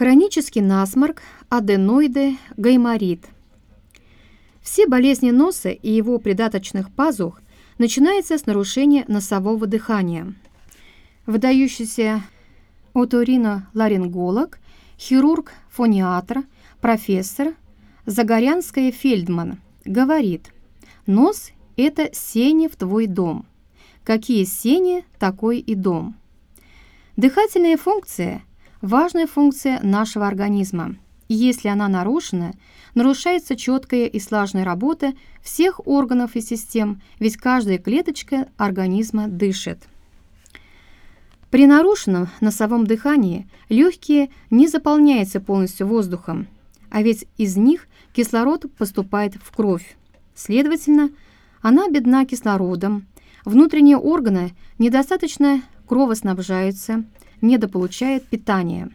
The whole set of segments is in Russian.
Хронический насморк, аденоиды, гайморит. Все болезни носа и его придаточных пазух начинаются с нарушения носового дыхания. Выдающийся оториноларинголог, хирург-фониатр, профессор Загорянская Фельдман говорит, нос – это сени в твой дом. Какие сени, такой и дом. Дыхательная функция – важная функция нашего организма. И если она нарушена, нарушается четкая и слаженная работа всех органов и систем, ведь каждая клеточка организма дышит. При нарушенном носовом дыхании легкие не заполняются полностью воздухом, а ведь из них кислород поступает в кровь. Следовательно, она бедна кислородом, внутренние органы недостаточно кровоснабжаются, недополучает питания.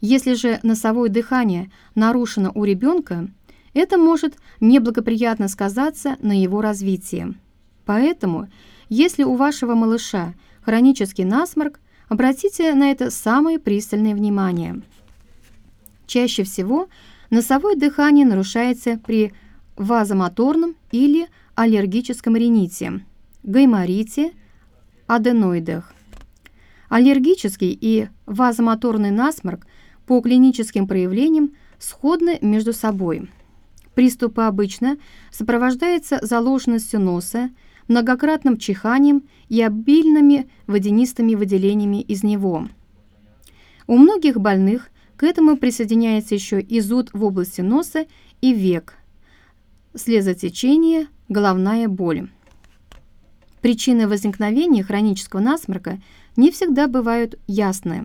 Если же носовое дыхание нарушено у ребенка, это может неблагоприятно сказаться на его развитии. Поэтому, если у вашего малыша хронический насморк, обратите на это самое пристальное внимание. Чаще всего носовое дыхание нарушается при вазомоторном или аллергическом рините, гайморите, аденоидах. Аллергический и вазомоторный насморк по клиническим проявлениям сходны между собой. Приступы обычно сопровождаются заложенностью носа, многократным чиханием и обильными водянистыми выделениями из него. У многих больных к этому присоединяется еще и зуд в области носа и век, слезотечение, головная боль. Причины возникновения хронического насморка – не всегда бывают ясны.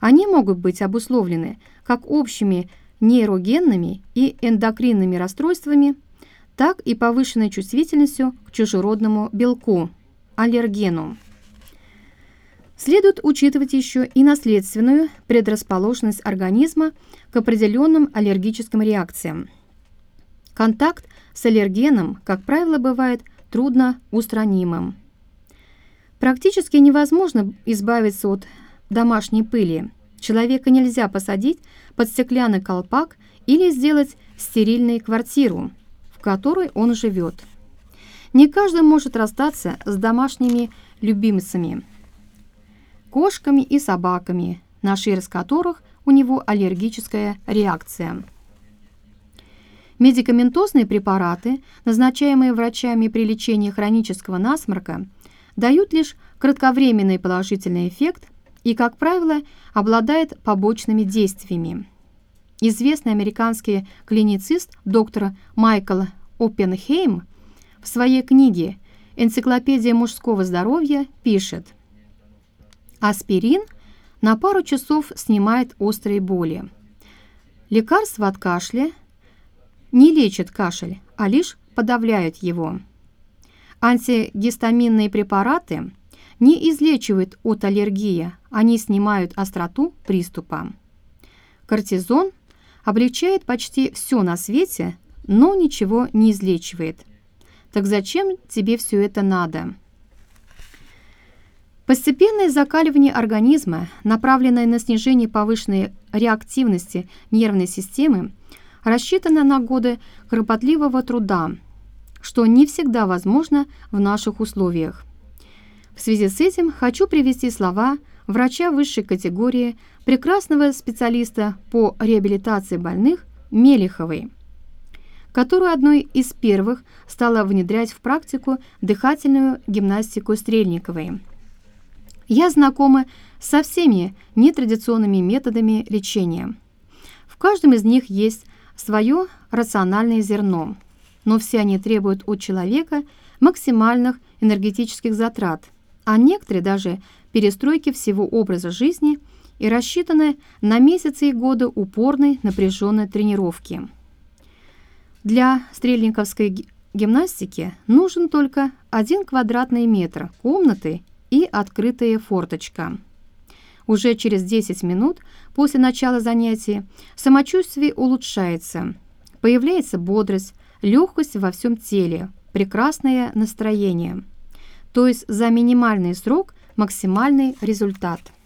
Они могут быть обусловлены как общими нейрогенными и эндокринными расстройствами, так и повышенной чувствительностью к чужеродному белку, аллергену. Следует учитывать еще и наследственную предрасположенность организма к определенным аллергическим реакциям. Контакт с аллергеном, как правило, бывает трудно устранимым. Практически невозможно избавиться от домашней пыли. Человека нельзя посадить под стеклянный колпак или сделать стерильной квартиру, в которой он живет. Не каждый может расстаться с домашними любимцами, кошками и собаками, на шерсть которых у него аллергическая реакция. Медикаментозные препараты, назначаемые врачами при лечении хронического насморка – дают лишь кратковременный положительный эффект и, как правило, обладает побочными действиями. Известный американский клиницист доктор Майкл Оппенхейм в своей книге «Энциклопедия мужского здоровья» пишет «Аспирин на пару часов снимает острые боли. Лекарства от кашля не лечат кашель, а лишь подавляют его». Антигистаминные препараты не излечивают от аллергии, они снимают остроту приступа. Кортизон облегчает почти все на свете, но ничего не излечивает. Так зачем тебе все это надо? Постепенное закаливание организма, направленное на снижение повышенной реактивности нервной системы, рассчитано на годы кропотливого труда – что не всегда возможно в наших условиях. В связи с этим хочу привести слова врача высшей категории, прекрасного специалиста по реабилитации больных Мелиховой, которую одной из первых стала внедрять в практику дыхательную гимнастику Стрельниковой. Я знакома со всеми нетрадиционными методами лечения. В каждом из них есть свое рациональное зерно – но все они требуют от человека максимальных энергетических затрат, а некоторые даже перестройки всего образа жизни и рассчитаны на месяцы и годы упорной напряженной тренировки. Для стрельниковской гимнастики нужен только один квадратный метр комнаты и открытая форточка. Уже через 10 минут после начала занятия самочувствие улучшается, появляется бодрость, легкость во всем теле, прекрасное настроение. То есть за минимальный срок максимальный результат –